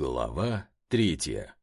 Глава третья.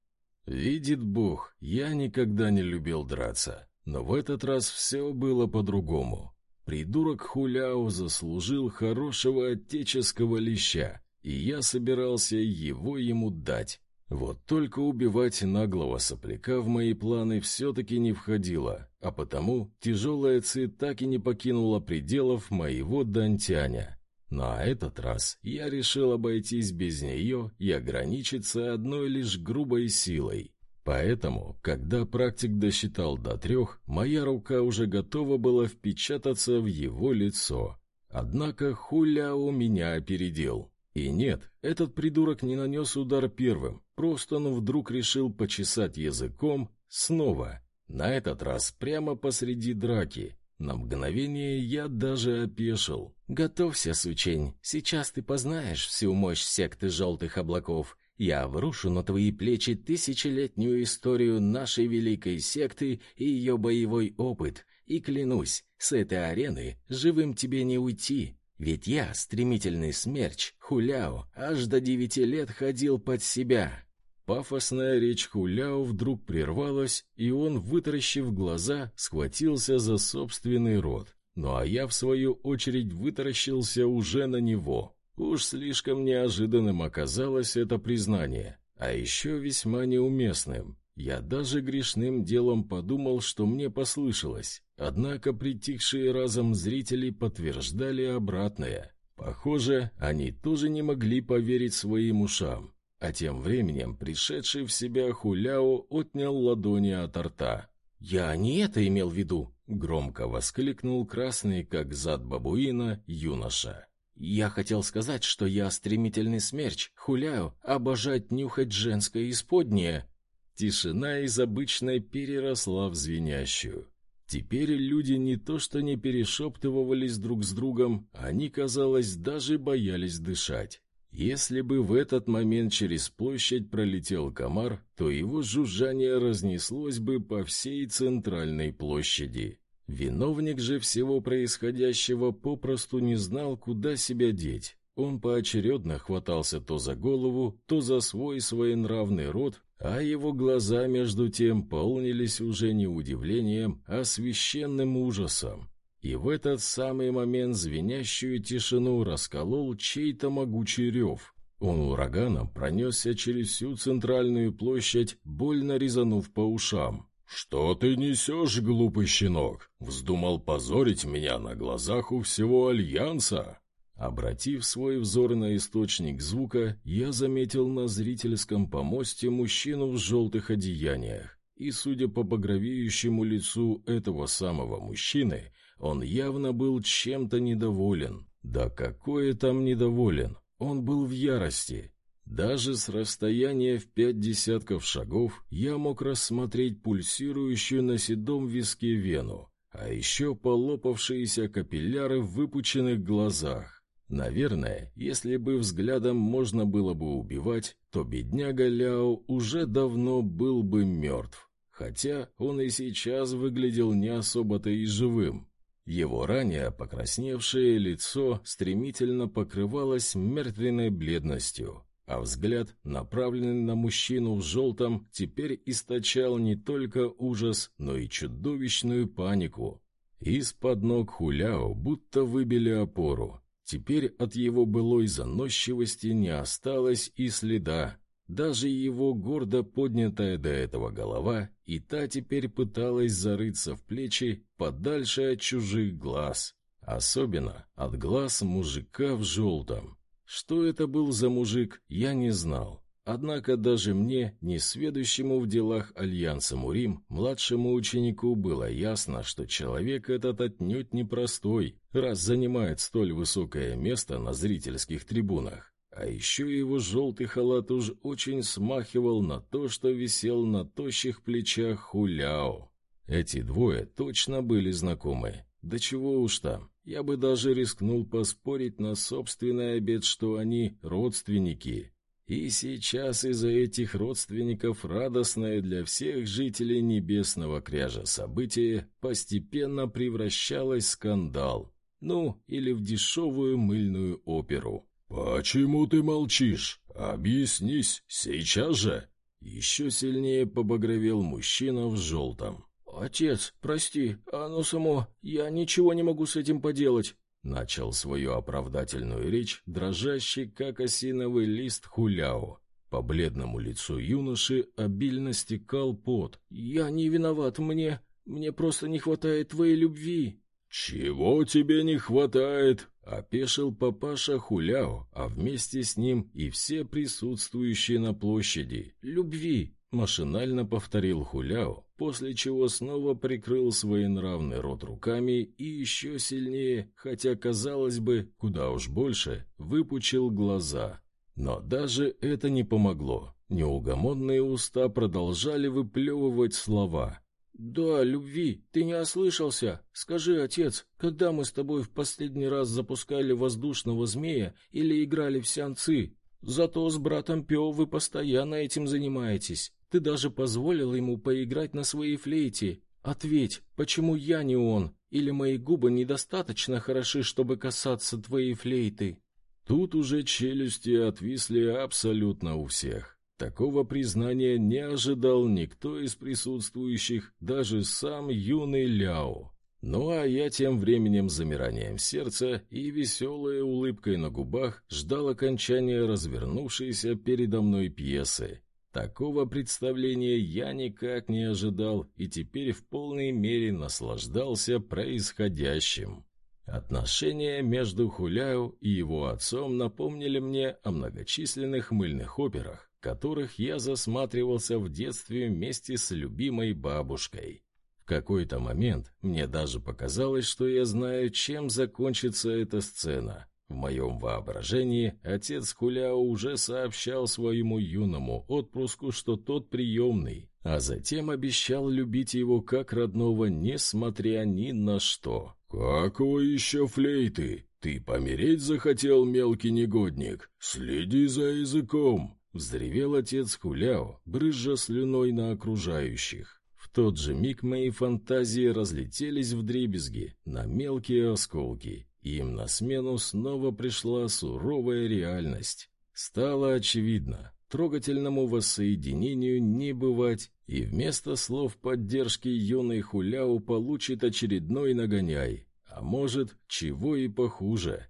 Видит Бог, я никогда не любил драться, но в этот раз все было по-другому. Придурок Хуляо заслужил хорошего отеческого леща, и я собирался его ему дать. Вот только убивать наглого сопляка в мои планы все-таки не входило, а потому тяжелая ци так и не покинула пределов моего дантяня. На этот раз я решил обойтись без нее и ограничиться одной лишь грубой силой. Поэтому, когда практик досчитал до трех, моя рука уже готова была впечататься в его лицо. Однако Хуляо меня опередил. И нет, этот придурок не нанес удар первым, просто он вдруг решил почесать языком снова. На этот раз прямо посреди драки, на мгновение я даже опешил. «Готовься, сучень, сейчас ты познаешь всю мощь секты желтых облаков. Я врушу на твои плечи тысячелетнюю историю нашей великой секты и ее боевой опыт. И клянусь, с этой арены живым тебе не уйти. Ведь я, стремительный смерч, хуляо, аж до девяти лет ходил под себя. Пафосная речь Хуляо вдруг прервалась, и он, вытаращив глаза, схватился за собственный рот. Ну а я, в свою очередь, вытаращился уже на него. Уж слишком неожиданным оказалось это признание, а еще весьма неуместным. Я даже грешным делом подумал, что мне послышалось, однако притихшие разом зрители подтверждали обратное. Похоже, они тоже не могли поверить своим ушам. А тем временем пришедший в себя Хуляо отнял ладони от рта. «Я не это имел в виду!» — громко воскликнул красный, как зад бабуина, юноша. «Я хотел сказать, что я стремительный смерч, Хуляо, обожать нюхать женское исподнее!» Тишина из обычной переросла в звенящую. Теперь люди не то что не перешептывались друг с другом, они, казалось, даже боялись дышать. Если бы в этот момент через площадь пролетел комар, то его жужжание разнеслось бы по всей центральной площади. Виновник же всего происходящего попросту не знал, куда себя деть. Он поочередно хватался то за голову, то за свой своенравный рот, а его глаза между тем полнились уже не удивлением, а священным ужасом. И в этот самый момент звенящую тишину расколол чей-то могучий рев. Он ураганом пронесся через всю центральную площадь, больно резанув по ушам. «Что ты несешь, глупый щенок? Вздумал позорить меня на глазах у всего Альянса?» Обратив свой взор на источник звука, я заметил на зрительском помосте мужчину в желтых одеяниях. И, судя по багровеющему лицу этого самого мужчины, он явно был чем-то недоволен. Да какое там недоволен? Он был в ярости. Даже с расстояния в пять десятков шагов я мог рассмотреть пульсирующую на седом виске вену, а еще полопавшиеся капилляры в выпученных глазах. Наверное, если бы взглядом можно было бы убивать, то бедняга Ляо уже давно был бы мертв. Хотя он и сейчас выглядел не особо-то и живым. Его ранее покрасневшее лицо стремительно покрывалось мертвенной бледностью, а взгляд, направленный на мужчину в желтом, теперь источал не только ужас, но и чудовищную панику. Из-под ног Хуляо будто выбили опору. Теперь от его былой заносчивости не осталось и следа. Даже его гордо поднятая до этого голова и та теперь пыталась зарыться в плечи подальше от чужих глаз, особенно от глаз мужика в желтом. Что это был за мужик, я не знал. Однако даже мне, несведущему в делах Альянса Мурим, младшему ученику было ясно, что человек этот отнюдь непростой, раз занимает столь высокое место на зрительских трибунах. А еще его желтый халат уж очень смахивал на то, что висел на тощих плечах Хуляо. Эти двое точно были знакомы. Да чего уж там, я бы даже рискнул поспорить на собственный обед, что они родственники. И сейчас из-за этих родственников радостное для всех жителей Небесного Кряжа событие постепенно превращалось в скандал. Ну, или в дешевую мыльную оперу. «Почему ты молчишь? объяснись, сейчас же!» Еще сильнее побагровел мужчина в желтом. «Отец, прости, оно само, я ничего не могу с этим поделать», начал свою оправдательную речь, дрожащий, как осиновый лист хуляо. По бледному лицу юноши обильно стекал пот. «Я не виноват, мне... мне просто не хватает твоей любви». «Чего тебе не хватает?» — опешил папаша Хуляо, а вместе с ним и все присутствующие на площади. «Любви!» — машинально повторил Хуляо, после чего снова прикрыл своенравный рот руками и еще сильнее, хотя, казалось бы, куда уж больше, выпучил глаза. Но даже это не помогло. Неугомонные уста продолжали выплевывать слова. «Да, любви, ты не ослышался. Скажи, отец, когда мы с тобой в последний раз запускали воздушного змея или играли в сеанцы? Зато с братом Пё вы постоянно этим занимаетесь. Ты даже позволил ему поиграть на своей флейте. Ответь, почему я не он? Или мои губы недостаточно хороши, чтобы касаться твоей флейты?» Тут уже челюсти отвисли абсолютно у всех. Такого признания не ожидал никто из присутствующих, даже сам юный Ляо. Ну а я тем временем замиранием сердца и веселой улыбкой на губах ждал окончания развернувшейся передо мной пьесы. Такого представления я никак не ожидал и теперь в полной мере наслаждался происходящим. Отношения между Хуляю и его отцом напомнили мне о многочисленных мыльных операх, которых я засматривался в детстве вместе с любимой бабушкой. В какой-то момент мне даже показалось, что я знаю, чем закончится эта сцена. В моем воображении отец Хуляо уже сообщал своему юному отпрыску, что тот приемный, а затем обещал любить его как родного, несмотря ни на что. «Какого еще флейты? Ты помереть захотел, мелкий негодник? Следи за языком!» — взревел отец Хуляо, брызжа слюной на окружающих. В тот же миг мои фантазии разлетелись в дребезги, на мелкие осколки, им на смену снова пришла суровая реальность. Стало очевидно, трогательному воссоединению не бывать, и вместо слов поддержки юный Хуляу получит очередной нагоняй, а может, чего и похуже.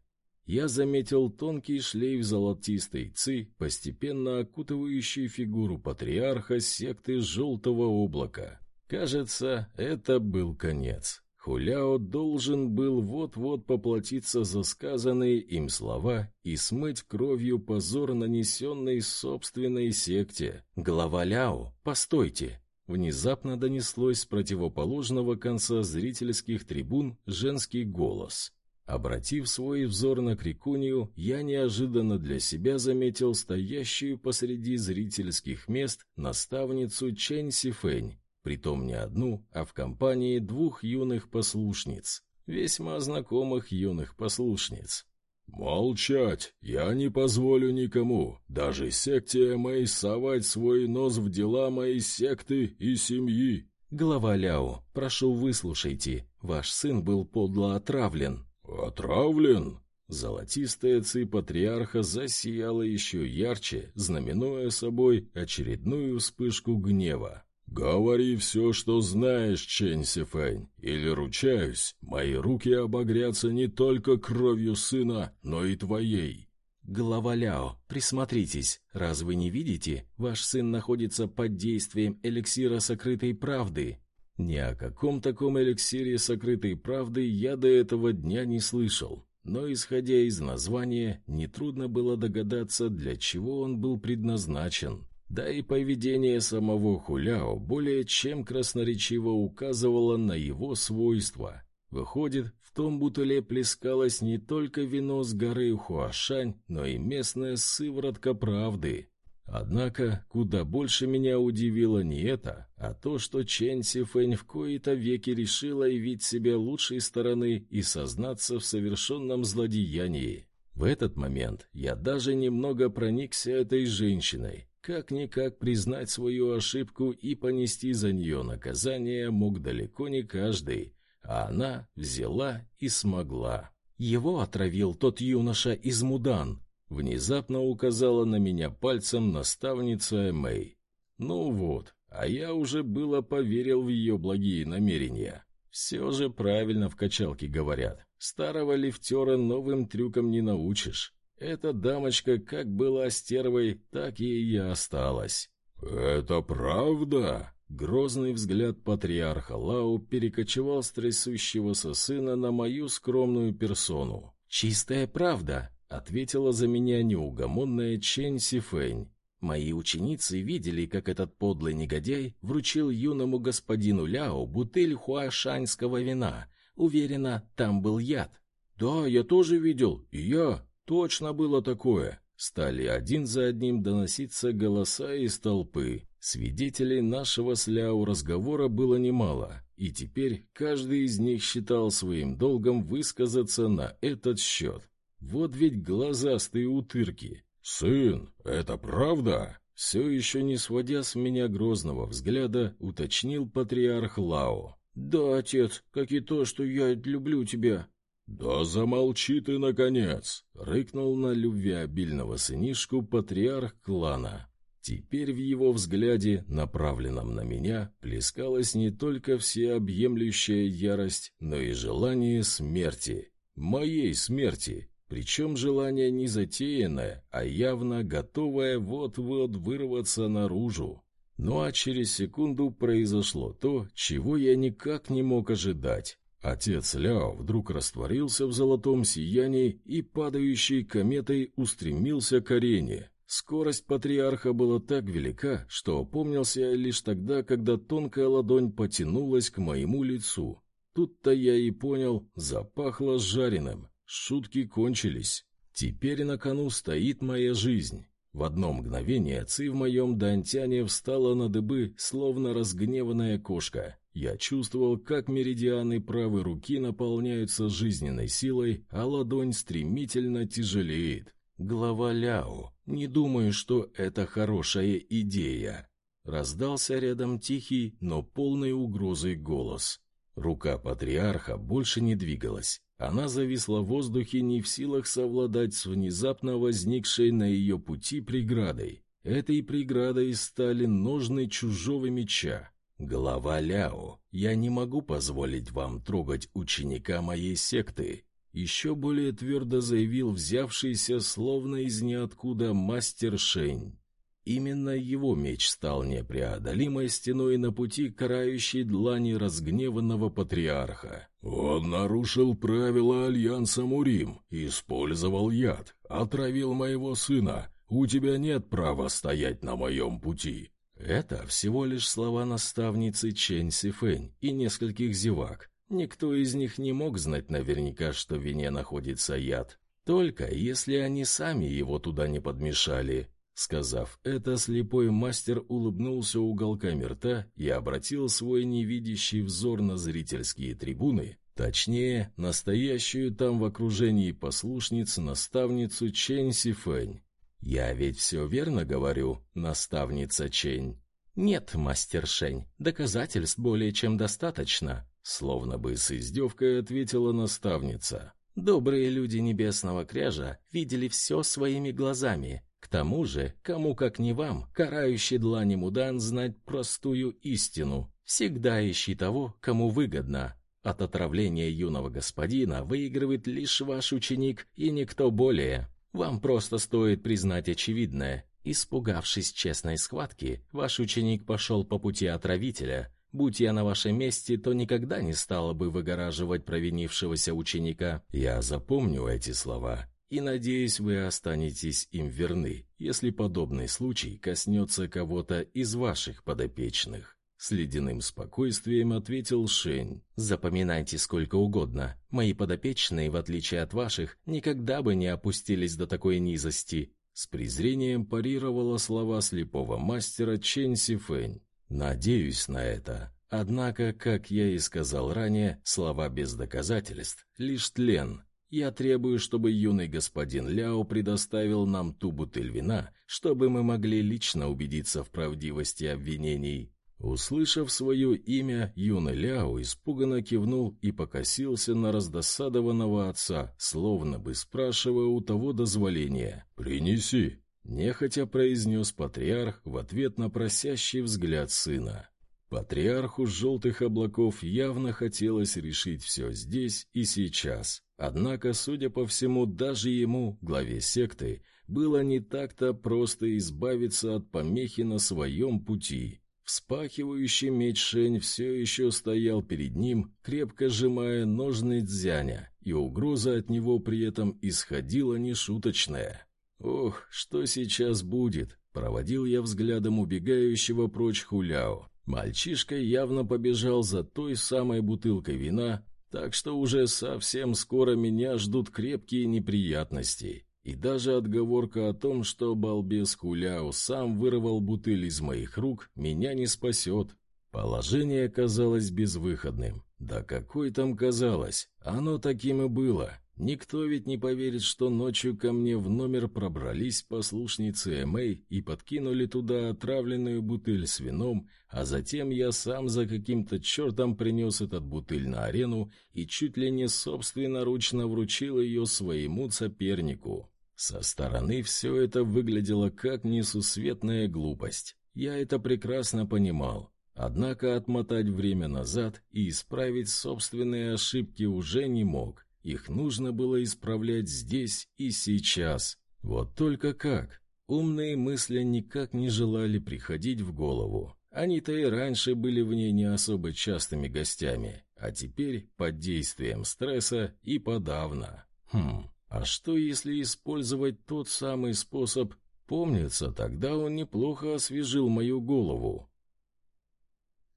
Я заметил тонкий шлейф золотистой ци, постепенно окутывающий фигуру патриарха секты Желтого облака. Кажется, это был конец. Хуляо должен был вот-вот поплатиться за сказанные им слова и смыть кровью позор, нанесенный собственной секте. «Глава Ляо, постойте!» Внезапно донеслось с противоположного конца зрительских трибун женский голос. Обратив свой взор на Крикунию, я неожиданно для себя заметил стоящую посреди зрительских мест наставницу Чэнь Сифэнь, притом не одну, а в компании двух юных послушниц, весьма знакомых юных послушниц. «Молчать! Я не позволю никому, даже секте моей, совать свой нос в дела моей секты и семьи!» «Глава Ляо, прошу выслушайте, ваш сын был подло отравлен». «Отравлен?» Золотистая ци патриарха засияла еще ярче, знаменуя собой очередную вспышку гнева. «Говори все, что знаешь, Чэнь Сифэнь, или, ручаюсь, мои руки обогрятся не только кровью сына, но и твоей». «Глава Ляо, присмотритесь. Раз вы не видите, ваш сын находится под действием эликсира сокрытой правды». Ни о каком таком эликсире сокрытой правды я до этого дня не слышал. Но, исходя из названия, нетрудно было догадаться, для чего он был предназначен. Да и поведение самого Хуляо более чем красноречиво указывало на его свойства. Выходит, в том бутыле плескалось не только вино с горы Хуашань, но и местная сыворотка правды. Однако, куда больше меня удивило не это, а то, что Чен Сифэнь в кои-то веки решила явить себя лучшей стороны и сознаться в совершенном злодеянии. В этот момент я даже немного проникся этой женщиной, как-никак признать свою ошибку и понести за нее наказание мог далеко не каждый, а она взяла и смогла. Его отравил тот юноша из Мудан. Внезапно указала на меня пальцем наставница Мэй. Ну вот, а я уже было поверил в ее благие намерения. Все же правильно в качалке говорят. Старого лифтера новым трюкам не научишь. Эта дамочка как была стервой, так ей и осталась. «Это правда?» Грозный взгляд патриарха Лау перекочевал с трясущегося сына на мою скромную персону. «Чистая правда», — ответила за меня неугомонная Чэнь Сифэнь. «Мои ученицы видели, как этот подлый негодяй вручил юному господину Ляо бутыль хуашаньского вина. Уверена, там был яд». «Да, я тоже видел, и я. Точно было такое». Стали один за одним доноситься голоса из толпы. Свидетелей нашего с Ляо разговора было немало, и теперь каждый из них считал своим долгом высказаться на этот счет. Вот ведь глазастые утырки. «Сын, это правда?» Все еще не сводя с меня грозного взгляда, уточнил патриарх Лао. «Да, отец, как и то, что я люблю тебя». «Да замолчи ты, наконец!» — рыкнул на любвеобильного сынишку патриарх клана. Теперь в его взгляде, направленном на меня, плескалась не только всеобъемлющая ярость, но и желание смерти. Моей смерти. Причем желание не затеянное, а явно готовое вот-вот вырваться наружу. Ну а через секунду произошло то, чего я никак не мог ожидать. Отец Ляо вдруг растворился в золотом сиянии и падающей кометой устремился к арене. Скорость патриарха была так велика, что опомнился лишь тогда, когда тонкая ладонь потянулась к моему лицу. Тут-то я и понял, запахло жареным. Шутки кончились. Теперь на кону стоит моя жизнь. В одно мгновение ци в моем дантяне встала на дыбы, словно разгневанная кошка. Я чувствовал, как меридианы правой руки наполняются жизненной силой, а ладонь стремительно тяжелеет. Глава Ляо, не думаю, что это хорошая идея. Раздался рядом тихий, но полный угрозой голос. Рука патриарха больше не двигалась. Она зависла в воздухе, не в силах совладать с внезапно возникшей на ее пути преградой. Этой преградой стали ножны чужого меча. Глава Ляо, я не могу позволить вам трогать ученика моей секты еще более твердо заявил взявшийся словно из ниоткуда мастер Шень. Именно его меч стал непреодолимой стеной на пути карающей длани разгневанного патриарха. «Он нарушил правила Альянса Мурим, использовал яд, отравил моего сына. У тебя нет права стоять на моем пути». Это всего лишь слова наставницы Чэнь Сифэнь и нескольких зевак, Никто из них не мог знать наверняка, что в вине находится яд. Только если они сами его туда не подмешали. Сказав это, слепой мастер улыбнулся уголками рта и обратил свой невидящий взор на зрительские трибуны, точнее, настоящую там в окружении послушниц наставницу Чэнь Сифэнь. «Я ведь все верно говорю, наставница Чэнь?» «Нет, мастер Шень, доказательств более чем достаточно», Словно бы с издевкой ответила наставница. Добрые люди небесного кряжа видели все своими глазами. К тому же, кому как не вам, карающий длани Мудан, знать простую истину. Всегда ищи того, кому выгодно. От отравления юного господина выигрывает лишь ваш ученик и никто более. Вам просто стоит признать очевидное. Испугавшись честной схватки, ваш ученик пошел по пути отравителя, Будь я на вашем месте, то никогда не стала бы выгораживать провинившегося ученика. Я запомню эти слова и надеюсь, вы останетесь им верны, если подобный случай коснется кого-то из ваших подопечных. С ледяным спокойствием ответил Шень. «Запоминайте сколько угодно. Мои подопечные, в отличие от ваших, никогда бы не опустились до такой низости». С презрением парировала слова слепого мастера Чэнь Сифэнь. Надеюсь на это. Однако, как я и сказал ранее, слова без доказательств — лишь тлен. Я требую, чтобы юный господин Ляо предоставил нам ту бутыль вина, чтобы мы могли лично убедиться в правдивости обвинений. Услышав свое имя, юный Ляо испуганно кивнул и покосился на раздосадованного отца, словно бы спрашивая у того дозволения. «Принеси!» — нехотя произнес патриарх в ответ на просящий взгляд сына. Патриарху желтых облаков явно хотелось решить все здесь и сейчас. Однако, судя по всему, даже ему, главе секты, было не так-то просто избавиться от помехи на своем пути. Вспахивающий меч Шень все еще стоял перед ним, крепко сжимая ножны дзяня, и угроза от него при этом исходила нешуточная. «Ох, что сейчас будет?» — проводил я взглядом убегающего прочь Хуляо. Мальчишка явно побежал за той самой бутылкой вина, так что уже совсем скоро меня ждут крепкие неприятности. И даже отговорка о том, что балбес Хуляо сам вырвал бутыль из моих рук, меня не спасет. Положение казалось безвыходным. Да какой там казалось? Оно таким и было. Никто ведь не поверит, что ночью ко мне в номер пробрались послушницы Эмэй и подкинули туда отравленную бутыль с вином, а затем я сам за каким-то чертом принес этот бутыль на арену и чуть ли не собственноручно вручил ее своему сопернику. Со стороны все это выглядело как несусветная глупость. Я это прекрасно понимал. Однако отмотать время назад и исправить собственные ошибки уже не мог. Их нужно было исправлять здесь и сейчас. Вот только как? Умные мысли никак не желали приходить в голову. Они-то и раньше были в ней не особо частыми гостями, а теперь под действием стресса и подавно. Хм, а что, если использовать тот самый способ? Помнится, тогда он неплохо освежил мою голову.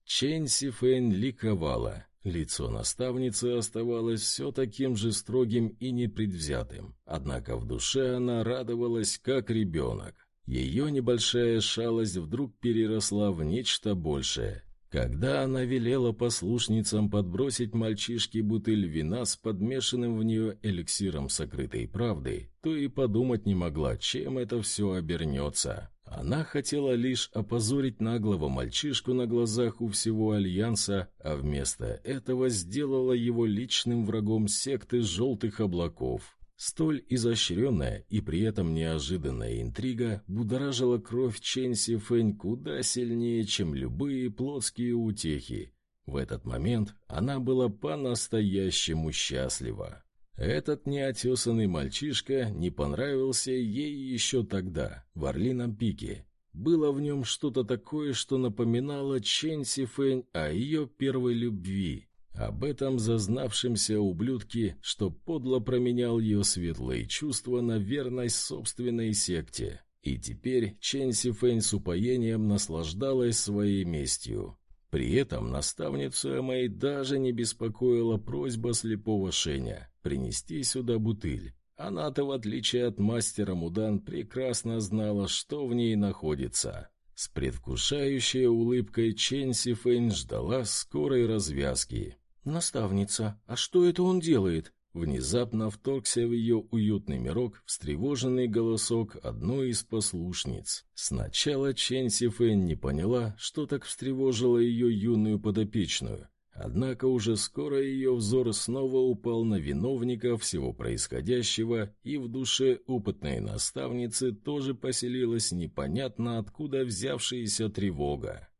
Чэнь Сифэнь ликовала. Лицо наставницы оставалось все таким же строгим и непредвзятым, однако в душе она радовалась, как ребенок. Ее небольшая шалость вдруг переросла в нечто большее, когда она велела послушницам подбросить мальчишке бутыль вина с подмешанным в нее эликсиром сокрытой правды, то и подумать не могла, чем это все обернется. Она хотела лишь опозорить наглого мальчишку на глазах у всего Альянса, а вместо этого сделала его личным врагом секты «Желтых облаков». Столь изощренная и при этом неожиданная интрига будоражила кровь Ченси Фэнь куда сильнее, чем любые плотские утехи. В этот момент она была по-настоящему счастлива. Этот неотесанный мальчишка не понравился ей еще тогда, в Орлином пике. Было в нем что-то такое, что напоминало Ченси Фэнь о ее первой любви. Об этом зазнавшемся ублюдке, что подло променял ее светлые чувства на верность собственной секте. И теперь Чен Сифэнь с упоением наслаждалась своей местью. При этом наставницу Эмэй даже не беспокоила просьба слепого Шеня принести сюда бутыль. Она-то, в отличие от мастера Мудан, прекрасно знала, что в ней находится. С предвкушающей улыбкой Чен Сифэнь ждала скорой развязки. «Наставница, а что это он делает?» Внезапно вторгся в ее уютный мирок встревоженный голосок одной из послушниц. Сначала Чен Сифэн не поняла, что так встревожило ее юную подопечную. Однако уже скоро ее взор снова упал на виновника всего происходящего, и в душе опытной наставницы тоже поселилась непонятно откуда взявшаяся тревога.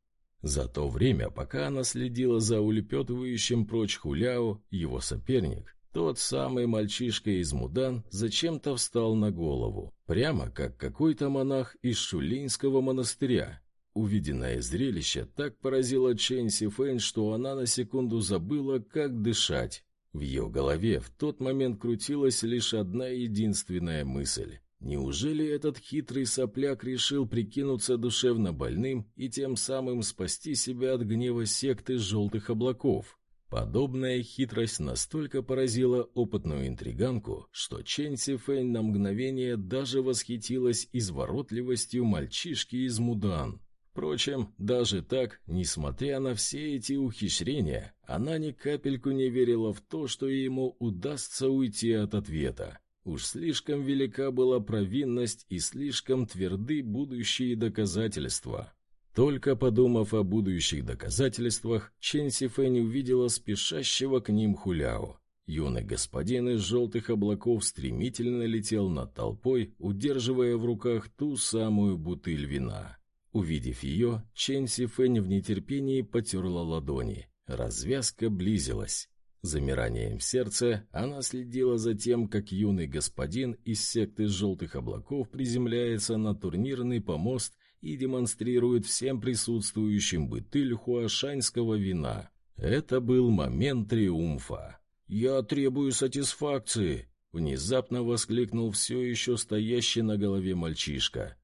За то время, пока она следила за улепетывающим прочь Хуляо, его соперник, тот самый мальчишка из Мудан, зачем-то встал на голову, прямо как какой-то монах из Шулинского монастыря. Увиденное зрелище так поразило Чэнь Сифэнь, что она на секунду забыла, как дышать. В ее голове в тот момент крутилась лишь одна единственная мысль. Неужели этот хитрый сопляк решил прикинуться душевно больным и тем самым спасти себя от гнева секты желтых облаков? Подобная хитрость настолько поразила опытную интриганку, что Чэнь Сифэнь на мгновение даже восхитилась изворотливостью мальчишки из Мудан. Впрочем, даже так, несмотря на все эти ухищрения, она ни капельку не верила в то, что ему удастся уйти от ответа. Уж слишком велика была провинность и слишком тверды будущие доказательства. Только подумав о будущих доказательствах, Чен Сифэнь увидела спешащего к ним Хуляо. Юный господин из желтых облаков стремительно летел над толпой, удерживая в руках ту самую бутыль вина. Увидев ее, Чен Сифэнь в нетерпении потерла ладони. Развязка близилась. Замиранием в сердце она следила за тем, как юный господин из секты желтых облаков приземляется на турнирный помост и демонстрирует всем присутствующим бутыль хуашаньского вина. Это был момент триумфа. «Я требую сатисфакции!» — внезапно воскликнул все еще стоящий на голове мальчишка.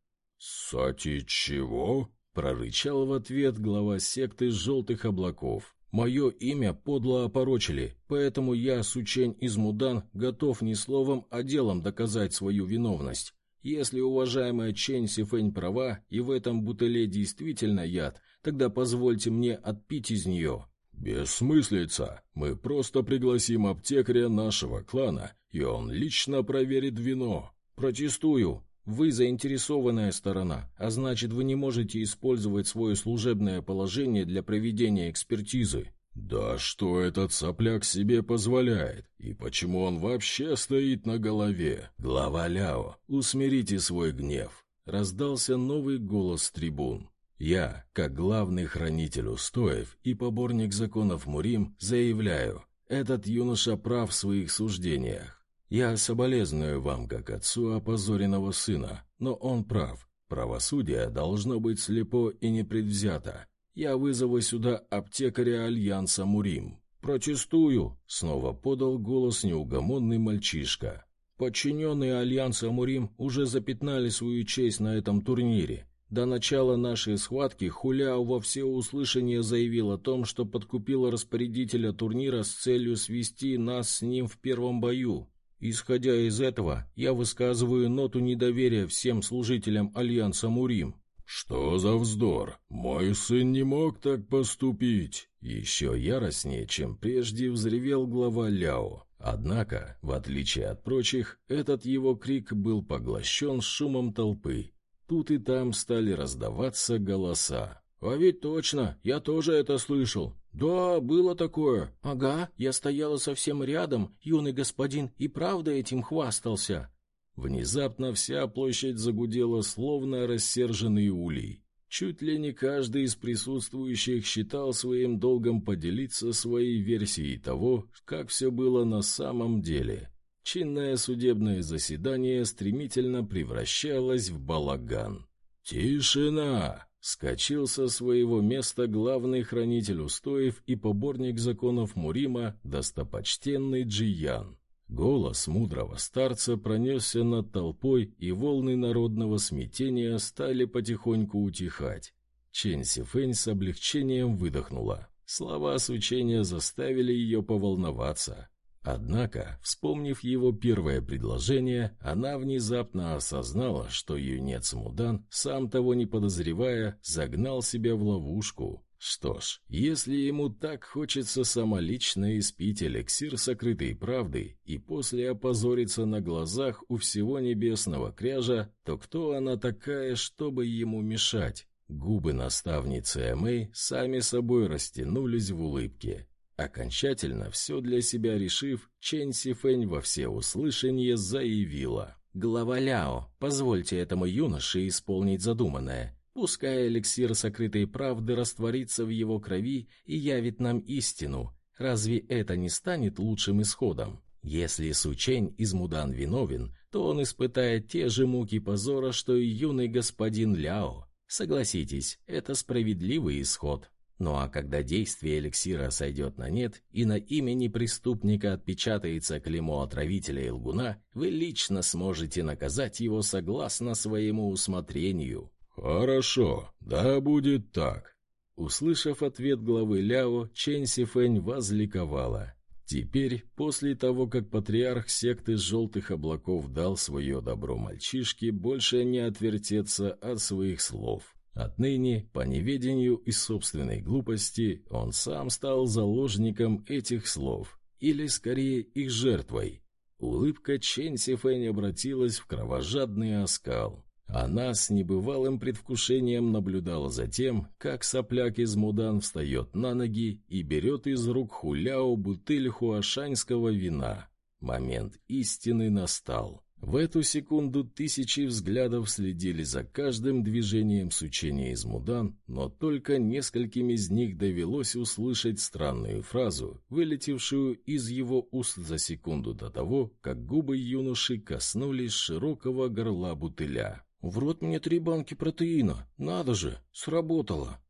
«Сати чего?» — прорычал в ответ глава секты желтых облаков. Мое имя подло опорочили, поэтому я, Сучень из Мудан, готов не словом, а делом доказать свою виновность. Если уважаемая Чень Сифэнь права, и в этом бутыле действительно яд, тогда позвольте мне отпить из нее». «Бессмыслица. Мы просто пригласим аптекаря нашего клана, и он лично проверит вино». «Протестую. Вы заинтересованная сторона, а значит, вы не можете использовать свое служебное положение для проведения экспертизы. Да что этот сопляк себе позволяет? И почему он вообще стоит на голове? Глава Ляо, усмирите свой гнев. Раздался новый голос трибун. Я, как главный хранитель устоев и поборник законов Мурим, заявляю, этот юноша прав в своих суждениях. Я соболезную вам, как отцу опозоренного сына, но он прав. Правосудие должно быть слепо и непредвзято. Я вызову сюда аптекаря Альянса Мурим. Протестую, снова подал голос неугомонный мальчишка. Подчиненные Альянса Мурим уже запятнали свою честь на этом турнире. До начала нашей схватки Хуляо во всеуслышание заявил о том, что подкупила распорядителя турнира с целью свести нас с ним в первом бою. Исходя из этого, я высказываю ноту недоверия всем служителям Альянса Мурим. «Что за вздор? Мой сын не мог так поступить!» Еще яростнее, чем прежде, взревел глава Ляо. Однако, в отличие от прочих, этот его крик был поглощен шумом толпы. Тут и там стали раздаваться голоса. «А ведь точно, я тоже это слышал. «Да, было такое». «Ага, я стояла совсем рядом, юный господин, и правда этим хвастался». Внезапно вся площадь загудела, словно рассерженный улей. Чуть ли не каждый из присутствующих считал своим долгом поделиться своей версией того, как все было на самом деле. Чинное судебное заседание стремительно превращалось в балаган. «Тишина!» Скочил со своего места главный хранитель устоев и поборник законов Мурима, достопочтенный Джиян. Голос мудрого старца пронесся над толпой, и волны народного смятения стали потихоньку утихать. Чен Сифэнь с облегчением выдохнула. Слова с учения заставили ее поволноваться. Однако, вспомнив его первое предложение, она внезапно осознала, что юнец Мудан, сам того не подозревая, загнал себя в ловушку. Что ж, если ему так хочется самолично испить эликсир сокрытой правды и после опозориться на глазах у всего небесного кряжа, то кто она такая, чтобы ему мешать? Губы наставницы Эмэй сами собой растянулись в улыбке. Окончательно все для себя решив, Чен Сифэнь во всеуслышание заявила. «Глава Ляо, позвольте этому юноше исполнить задуманное. Пускай эликсир сокрытой правды растворится в его крови и явит нам истину. Разве это не станет лучшим исходом? Если Сучень из Мудан виновен, то он испытает те же муки позора, что и юный господин Ляо. Согласитесь, это справедливый исход». Ну а когда действие эликсира сойдет на нет, и на имени преступника отпечатается клеймо отравителя и лгуна, вы лично сможете наказать его согласно своему усмотрению. «Хорошо, да будет так». Услышав ответ главы Ляо, Чен Сифэнь возликовала. Теперь, после того, как патриарх секты Желтых Облаков дал свое добро мальчишке, больше не отвертеться от своих слов. Отныне, по неведению и собственной глупости, он сам стал заложником этих слов, или, скорее, их жертвой. Улыбка Чен Сифэнь обратилась в кровожадный оскал. Она с небывалым предвкушением наблюдала за тем, как сопляк из Мудан встает на ноги и берет из рук Хуляо бутыль хуашаньского вина. Момент истины настал. В эту секунду тысячи взглядов следили за каждым движением сучения из Мудан, но только нескольким из них довелось услышать странную фразу, вылетевшую из его уст за секунду до того, как губы юноши коснулись широкого горла бутыля. «В рот мне три банки протеина. Надо же, сработало!»